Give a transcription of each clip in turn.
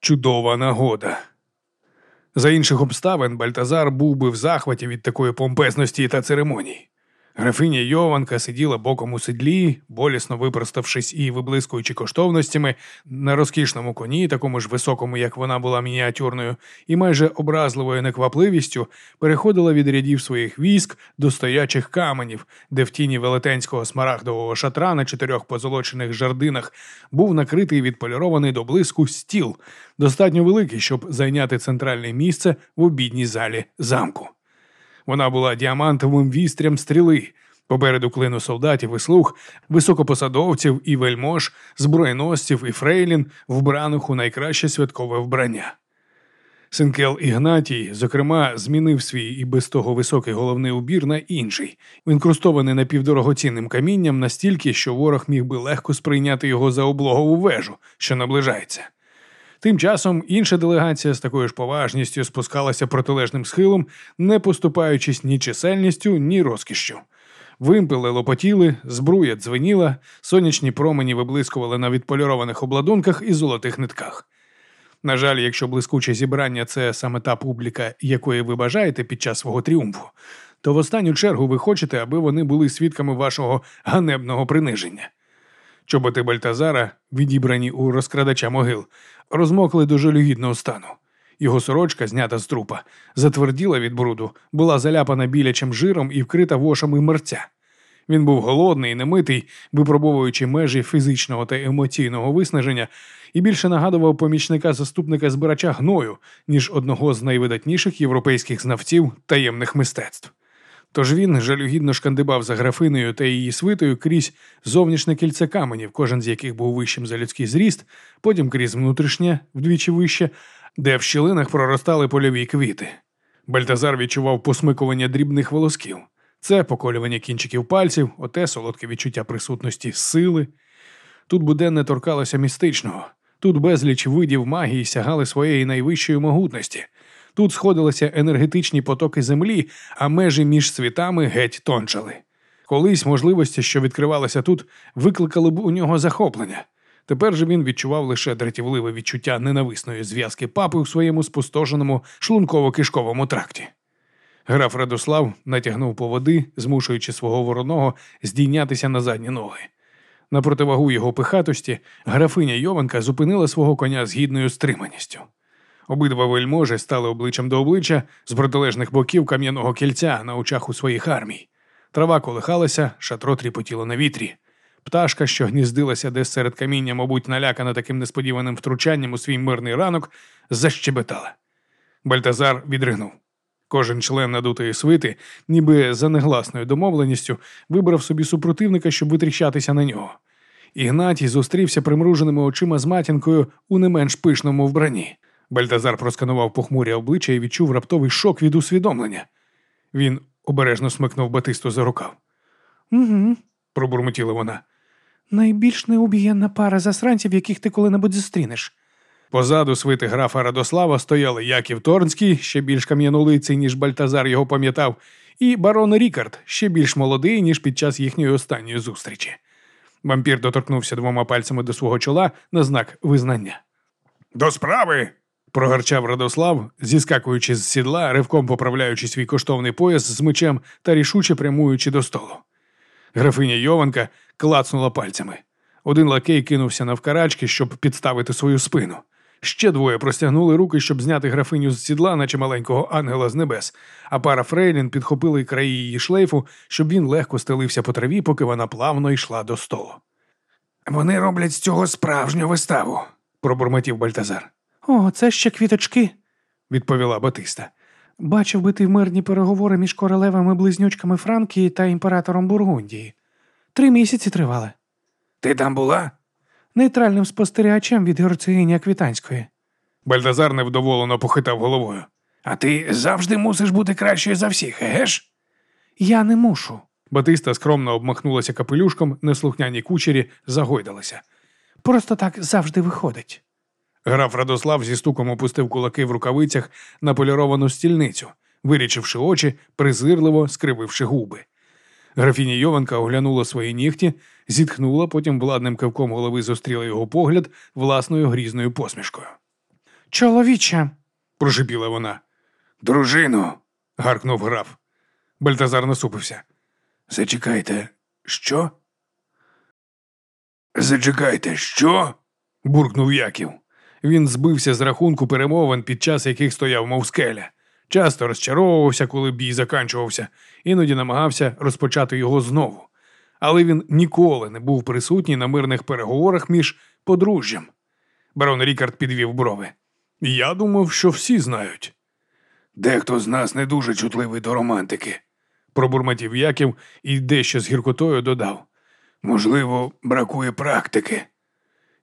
Чудова нагода. За інших обставин Бальтазар був би в захваті від такої помпезності та церемоній. Графиня Йованка сиділа боком у седлі, болісно випроставшись і виблискуючи коштовностями на розкішному коні, такому ж високому, як вона була мініатюрною, і майже образливою неквапливістю переходила від рядів своїх військ до стоячих каменів, де в тіні велетенського смарагдового шатра на чотирьох позолочених жардинах був накритий відполірований до блиску стіл, достатньо великий, щоб зайняти центральне місце в обідній залі замку. Вона була діамантовим вістрям стріли. Попереду клину солдатів і слуг, високопосадовців і вельмож, збройносців і фрейлін, вбраних у найкраще святкове вбрання. Синкел Ігнатій, зокрема, змінив свій і без того високий головний убір на інший, інкрустований напівдорогоцінним камінням настільки, що ворог міг би легко сприйняти його за облогову вежу, що наближається. Тим часом інша делегація з такою ж поважністю спускалася протилежним схилом, не поступаючись ні чисельністю, ні розкішшю. Вимпили лопотіли, збруя дзвеніла, сонячні промені виблискували на відполірованих обладунках і золотих нитках. На жаль, якщо блискуче зібрання це саме та публіка, якої ви бажаєте під час свого тріумфу, то в останню чергу ви хочете, аби вони були свідками вашого ганебного приниження. Чоботи Бальтазара, відібрані у розкрадача могил, розмокли до жалюгідного стану. Його сорочка, знята з трупа, затверділа від бруду, була заляпана білячим жиром і вкрита вошами мерця. Він був голодний, немитий, випробовуючи межі фізичного та емоційного виснаження, і більше нагадував помічника заступника збирача гною, ніж одного з найвидатніших європейських знавців таємних мистецтв. Тож він жалюгідно шкандибав за графиною та її свитою крізь зовнішнє кільце каменів, кожен з яких був вищим за людський зріст, потім крізь внутрішнє, вдвічі вище, де в щілинах проростали польові квіти. Бальтазар відчував посмикування дрібних волосків. Це поколювання кінчиків пальців, оте солодке відчуття присутності сили. Тут буденне торкалося містичного, тут безліч видів магії сягали своєї найвищої могутності. Тут сходилися енергетичні потоки землі, а межі між світами геть тончали. Колись можливості, що відкривалися тут, викликали б у нього захоплення. Тепер же він відчував лише дратівливе відчуття ненависної зв'язки папи у своєму спустошеному шлунково-кишковому тракті. Граф Радослав натягнув по води, змушуючи свого вороного здійнятися на задні ноги. На противагу його пихатості, графиня Йованка зупинила свого коня з гідною стриманістю. Обидва вельможі стали обличчям до обличчя з протилежних боків кам'яного кільця на очах у своїх армій. Трава колихалася, шатро тріпотіло на вітрі. Пташка, що гніздилася десь серед каміння, мабуть, налякана таким несподіваним втручанням у свій мирний ранок, защебетала. Бальтазар відригнув. Кожен член надутої свити, ніби за негласною домовленістю, вибрав собі супротивника, щоб витріщатися на нього. Ігнатій зустрівся примруженими очима з матінкою у не менш пишному вбранні. Бальтазар просканував похмурі обличчя і відчув раптовий шок від усвідомлення. Він обережно смикнув Батисту за рукав. Угу. пробурмотіла вона. Найбільш неубієнна пара засранців, яких ти коли-небудь зустрінеш. Позаду свити графа Радослава стояли Яків Торнський, ще більш кам'янолиций, ніж Бальтазар його пам'ятав, і барон Рікард, ще більш молодий, ніж під час їхньої останньої зустрічі. Вампір доторкнувся двома пальцями до свого чола на знак визнання. До справи. Прогарчав Радослав, зіскакуючи з сідла, ривком поправляючи свій коштовний пояс з мечем та рішуче прямуючи до столу. Графиня Йованка клацнула пальцями. Один лакей кинувся навкарачки, щоб підставити свою спину. Ще двоє простягнули руки, щоб зняти графиню з сідла, наче маленького ангела з небес, а пара Фрейлін підхопили краї її шлейфу, щоб він легко стелився по траві, поки вона плавно йшла до столу. Вони роблять з цього справжню виставу, пробурмотів Бальтазар, О, це ще квіточки. відповіла Батиста. Бачив би ти мирні переговори між королевами близнючками Франкії та імператором Бургундії. Три місяці тривали. Ти там була? Нейтральним спостерігачем від герцогині Аквітанської. Бальтазар невдоволено похитав головою. А ти завжди мусиш бути кращою за всіх, еге ж? Я не мушу. Батиста скромно обмахнулася капелюшком, неслухняні кучері загойдалися. Просто так завжди виходить. Граф Радослав зі стуком опустив кулаки в рукавицях на поліровану стільницю, вирічивши очі, презирливо скрививши губи. Графіня Йованка оглянула свої нігті, зітхнула, потім владним кивком голови зустріла його погляд власною грізною посмішкою. Чоловіче. прошипіла вона. Дружину. гаркнув граф. Бальтазар насупився. Зачекайте, що? Зачекайте, що? буркнув Яків. Він збився з рахунку перемовин, під час яких стояв, мов скеля. Часто розчаровувався, коли бій заканчувався, іноді намагався розпочати його знову. Але він ніколи не був присутній на мирних переговорах між подружжям. Барон Рікард підвів брови. Я думав, що всі знають. Дехто з нас не дуже чутливий до романтики, пробурмотів Яків і дещо з гіркотою додав. Можливо, бракує практики.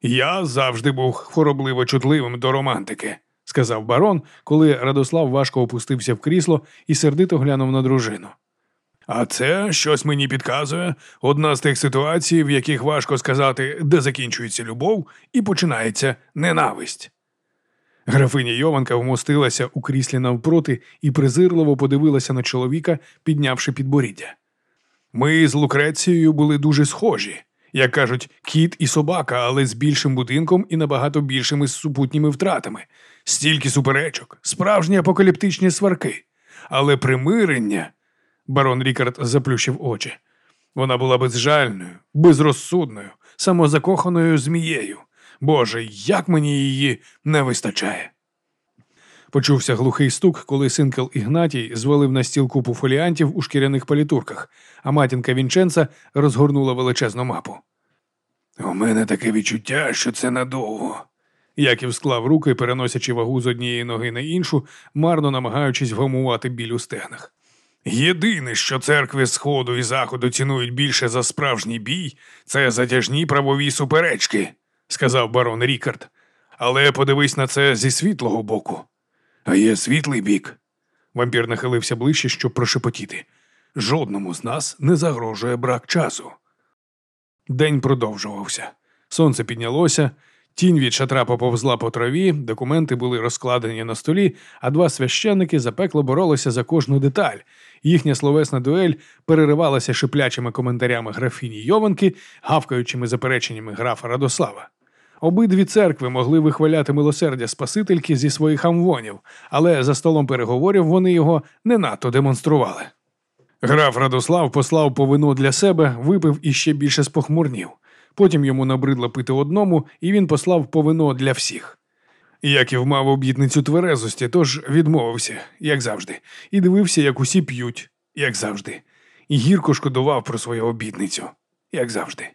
Я завжди був хворобливо чутливим до романтики, сказав барон, коли Радослав важко опустився в крісло і сердито глянув на дружину. А це щось мені підказує одна з тих ситуацій, в яких важко сказати, де закінчується любов і починається ненависть. Графиня Йованка вмостилася у кріслі навпроти і презирливо подивилася на чоловіка, піднявши підборіддя. Ми з Лукрецією були дуже схожі, як кажуть, кіт і собака, але з більшим будинком і набагато більшими супутніми втратами, стільки суперечок, справжні апокаліптичні сварки. Але примирення. Барон Рікард заплющив очі. Вона була безжальною, безрозсудною, самозакоханою змією. Боже, як мені її не вистачає. Почувся глухий стук, коли синкел Ігнатій звалив на стіл купу фоліантів у шкіряних палітурках, а матінка Вінченца розгорнула величезну мапу. У мене таке відчуття, що це надовго. Яків склав руки, переносячи вагу з однієї ноги на іншу, марно намагаючись вгамувати біль у стегнах. Єдине, що церкви Сходу і Заходу цінують більше за справжній бій, це затяжні правові суперечки, сказав барон Рікард. Але подивись на це зі світлого боку. А є світлий бік. Вампір нахилився ближче, щоб прошепотіти. Жодному з нас не загрожує брак часу. День продовжувався. Сонце піднялося, тінь від шатра поповзла по траві, документи були розкладені на столі, а два священники запекло боролися за кожну деталь. Їхня словесна дуель переривалася шиплячими коментарями графіні Йованки, гавкаючими запереченнями графа Радослава. Обидві церкви могли вихваляти милосердя Спасительки зі своїх амвонів, але за столом переговорів вони його не надто демонстрували. Граф Радослав послав по вину для себе, випив і ще більше спохмурнів. Потім йому набридло пити одному, і він послав по вино для всіх. Яків мав обітницю тверезості, тож відмовився, як завжди, і дивився, як усі п'ють, як завжди, і гірко шкодував про свою обітницю, як завжди.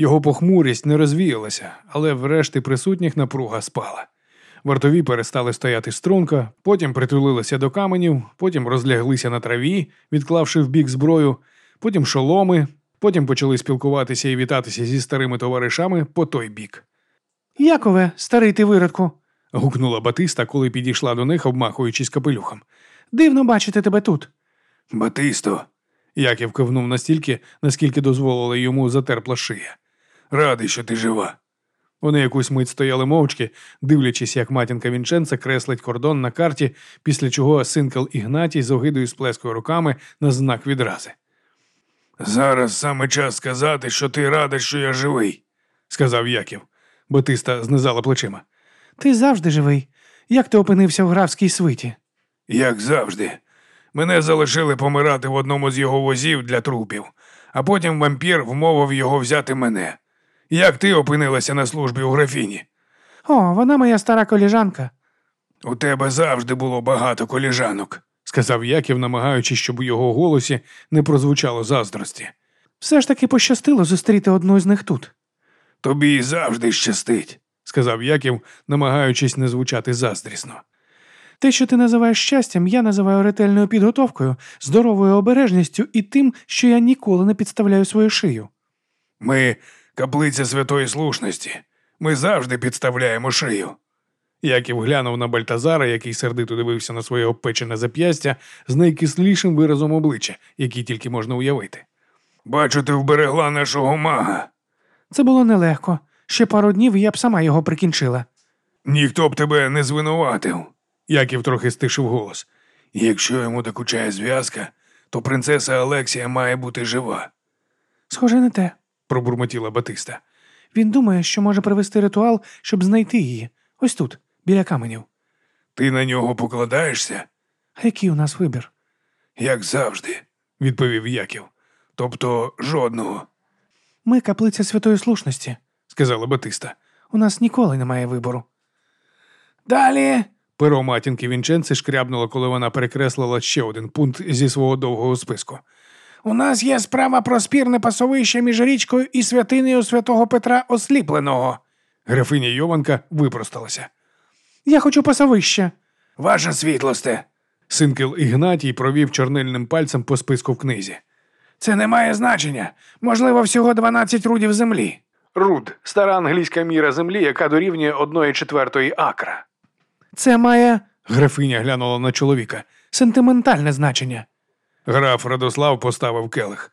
Його похмурість не розвіялася, але врешті присутніх напруга спала. Вартові перестали стояти струнко, потім притулилися до каменів, потім розляглися на траві, відклавши в бік зброю, потім шоломи, потім почали спілкуватися і вітатися зі старими товаришами по той бік. Якове, старий ти виродку. гукнула Батиста, коли підійшла до них, обмахуючись капелюхом. Дивно бачити тебе тут. Батисто. Яків кивнув настільки, наскільки дозволила йому затерпла шия. Радий, що ти жива. Вони якусь мить стояли мовчки, дивлячись, як матінка Вінченца креслить кордон на карті, після чого синкел Ігнатій з огидою сплескою руками на знак відрази. Зараз саме час сказати, що ти радий, що я живий, сказав Яків. Батиста знизала плечима. Ти завжди живий. Як ти опинився в графській свиті? Як завжди. Мене залишили помирати в одному з його возів для трупів, а потім вампір вмовив його взяти мене. Як ти опинилася на службі у графіні? О, вона моя стара коліжанка. У тебе завжди було багато коліжанок, сказав Яків, намагаючись, щоб у його голосі не прозвучало заздрості. Все ж таки пощастило зустріти одну з них тут. Тобі й завжди щастить, сказав Яків, намагаючись не звучати заздрісно. Те, що ти називаєш щастям, я називаю ретельною підготовкою, здоровою обережністю і тим, що я ніколи не підставляю свою шию. Ми каплиця святої слушності. Ми завжди підставляємо шию. Яків глянув на Бальтазара, який сердито дивився на своє обпечене зап'ястя з найкислішим виразом обличчя, який тільки можна уявити. Бачу, ти вберегла нашого мага. Це було нелегко. Ще пару днів і я б сама його прикінчила. Ніхто б тебе не звинуватив. Яків трохи стишив голос. Якщо йому докучає зв'язка, то принцеса Алексія має бути жива, Схоже на те. Пробурмотіла Батиста. Він думає, що може провести ритуал, щоб знайти її. Ось тут, біля каменів. Ти на нього покладаєшся? А який у нас вибір? Як завжди, відповів Яків. Тобто жодного, Ми каплиця святої слушності. сказала Батиста. У нас ніколи немає вибору. Далі. Перо матінки Вінченци шкрябнуло, коли вона перекреслила ще один пункт зі свого довгого списку. У нас є справа про спірне пасовище між річкою і святинею святого Петра Осліпленого. Графиня Йованка випросталася. Я хочу пасовище. Ваша світлосте. Синкел Ігнатій провів чорнильним пальцем по списку в книзі. Це не має значення. Можливо, всього 12 рудів землі. Руд стара англійська міра землі, яка дорівнює одної четвертої акра. Це має Графиня глянула на чоловіка. сентиментальне значення. Граф Радослав поставив келих.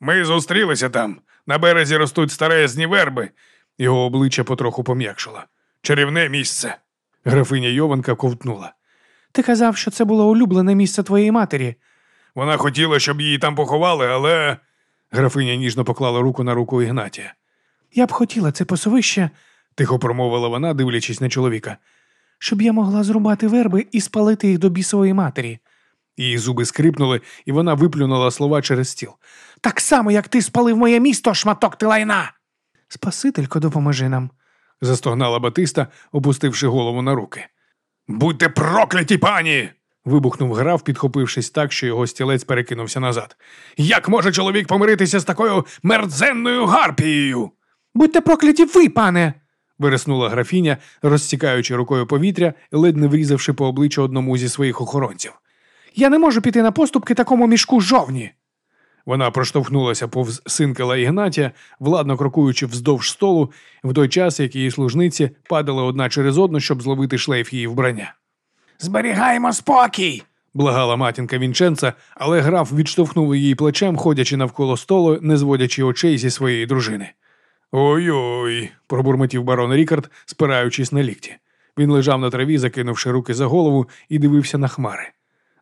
Ми зустрілися там. На березі ростуть старезні верби. Його обличчя потроху пом'якшило. Чарівне місце. Графиня Йованка ковтнула. Ти казав, що це було улюблене місце твоєї матері. Вона хотіла, щоб її там поховали, але. Графиня ніжно поклала руку на руку Ігнатія. Я б хотіла це пасовище, Тихо промовила вона, дивлячись на чоловіка. щоб я могла зрубати верби і спалити їх до бісової матері. Її зуби скрипнули, і вона виплюнула слова через стіл. Так само, як ти спалив моє місто, шматок ти лайна. Спасителько, допоможи нам. застогнала Батиста, опустивши голову на руки. Будьте прокляті, пані. вибухнув граф, підхопившись так, що його стілець перекинувся назад. Як може чоловік помиритися з такою мерзенною гарпією? Будьте прокляті ви, пане. вириснула графіня, розсікаючи рукою повітря, ледь не врізавши по обличчю одному зі своїх охоронців. Я не можу піти на поступки такому мішку жовні. Вона проштовхнулася повз синкела Ігнатія, владно крокуючи вздовж столу, в той час, як її служниці падали одна через одну, щоб зловити шлейф її вбрання. Зберігаємо спокій. Благала матінка Вінченца, але граф відштовхнув її плечем, ходячи навколо столу, не зводячи очей зі своєї дружини. Ой-ой, пробурмотів барон Рікард, спираючись на лікті. Він лежав на траві, закинувши руки за голову, і дивився на хмари.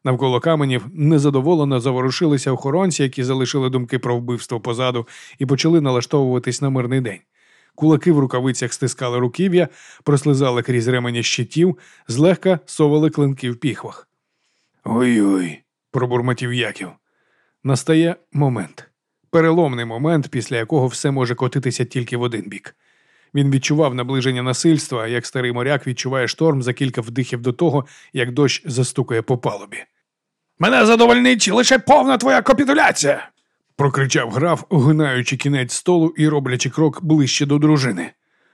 Навколо каменів незадоволено заворушилися охоронці, які залишили думки про вбивство позаду, і почали налаштовуватись на мирний день. Кулаки в рукавицях стискали руків'я, прослизали крізь ремені щитів, злегка совали клинки в піхвах. Ой-ой, пробурмотів Яків. Настає момент. Переломний момент, після якого все може котитися тільки в один бік. Він відчував наближення насильства, як старий моряк відчуває шторм за кілька вдихів до того, як дощ застукає по палубі. Мене задовольнить лише повна твоя капітуляція. прокричав граф, огинаючи кінець столу і роблячи крок ближче до дружини.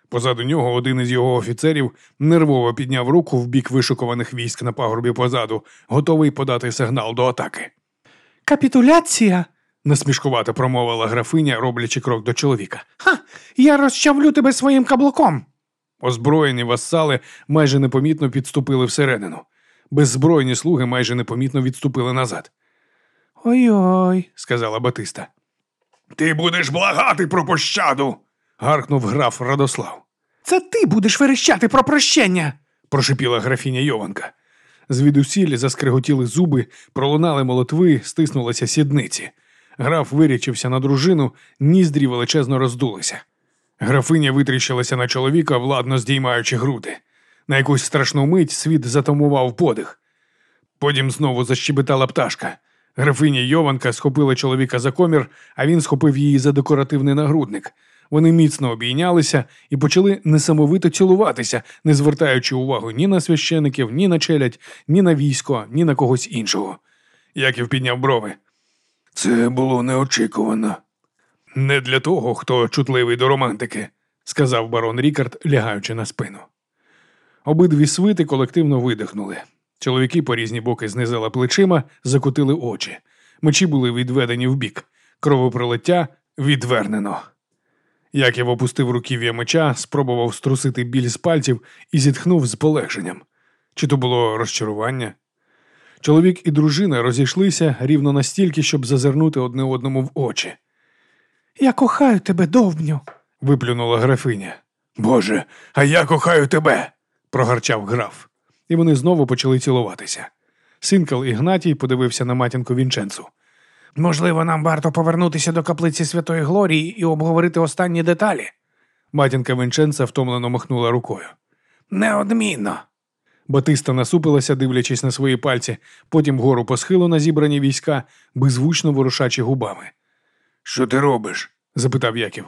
Позаду нього один із його офіцерів нервово підняв руку в бік вишукуваних військ на пагорбі позаду, готовий подати сигнал до атаки. Капітуляція? Насмішкувато промовила графиня, роблячи крок до чоловіка. Ха! Я розчавлю тебе своїм каблуком. Озброєні вассали майже непомітно підступили всередину. Беззбройні слуги майже непомітно відступили назад, Ой-ой. сказала Батиста. Ти будеш благати про пощаду. гаркнув граф Радослав. Це ти будеш верещати про прощення. прошипіла графіня Йованка. Звідусіль заскриготіли зуби, пролунали молотви, стиснулися сідниці. Граф вирячився на дружину, ніздрі величезно роздулися. Графиня витріщилася на чоловіка, владно здіймаючи груди. На якусь страшну мить світ затамував подих. Потім знову защебетала пташка. Графиня Йованка схопила чоловіка за комір, а він схопив її за декоративний нагрудник. Вони міцно обійнялися і почали несамовито цілуватися, не звертаючи увагу ні на священиків, ні на челядь, ні на військо, ні на когось іншого. Яків підняв брови. Це було неочікувано. Не для того, хто чутливий до романтики, сказав барон Рікард, лягаючи на спину. Обидві свити колективно видихнули. Чоловіки по різні боки знизили плечима, закотили очі. Мечі були відведені вбік, кровопролиття відвернено. Яків опустив руків'я меча, спробував струсити біль з пальців і зітхнув з полегшенням. Чи то було розчарування? Чоловік і дружина розійшлися рівно настільки, щоб зазирнути одне одному в очі. Я кохаю тебе, довбню. виплюнула графиня. Боже, а я кохаю тебе. прогарчав граф. І вони знову почали цілуватися. Синкал Ігнатій подивився на матінку Вінченцу. Можливо, нам варто повернутися до каплиці Святої Глорії і обговорити останні деталі. Матінка Вінченца втомлено махнула рукою. Неодмінно. Батиста насупилася, дивлячись на свої пальці, потім вгору по схилу на зібрані війська, беззвучно ворушачи губами. Що ти робиш? запитав Яків.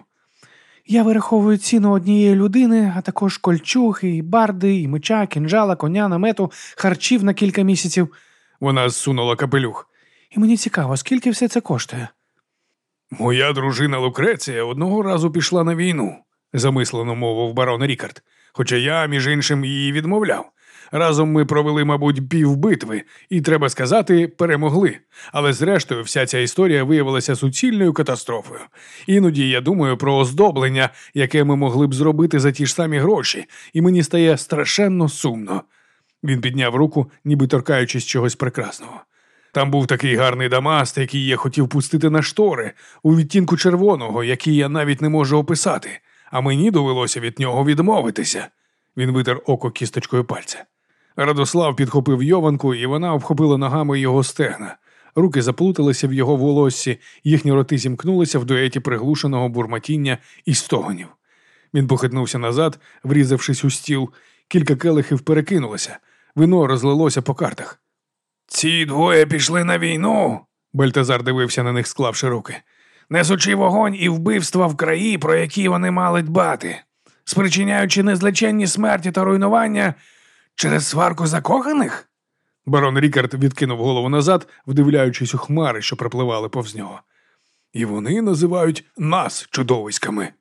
Я вираховую ціну однієї людини, а також кольчуг, і барди, і меча, кінжала, коня, намету, харчів на кілька місяців. Вона зсунула капелюх. І мені цікаво, скільки все це коштує. Моя дружина Лукреція одного разу пішла на війну, замислено мовив барон Рікард. Хоча я, між іншим, її відмовляв. Разом ми провели, мабуть, пів битви, і, треба сказати, перемогли. Але зрештою, вся ця історія виявилася суцільною катастрофою. Іноді я думаю про оздоблення, яке ми могли б зробити за ті ж самі гроші, і мені стає страшенно сумно. Він підняв руку, ніби торкаючись чогось прекрасного. Там був такий гарний дамаст, який я хотів пустити на штори, у відтінку червоного, який я навіть не можу описати, а мені довелося від нього відмовитися. Він витер око кісточкою пальця. Радослав підхопив йованку, і вона обхопила ногами його стегна. Руки заплуталися в його волоссі, їхні роти зімкнулися в дуеті приглушеного бурмотіння і стогонів. Він похитнувся назад, врізавшись у стіл, кілька келихів перекинулося, вино розлилося по картах. Ці двоє пішли на війну, Бальтазар дивився на них, склавши руки. несучи вогонь і вбивства в краї, про які вони мали дбати, спричиняючи незлеченні смерті та руйнування через сварку закоханих? Барон Рікард відкинув голову назад, вдивляючись у хмари, що пропливали повз нього. І вони називають нас чудовиськами.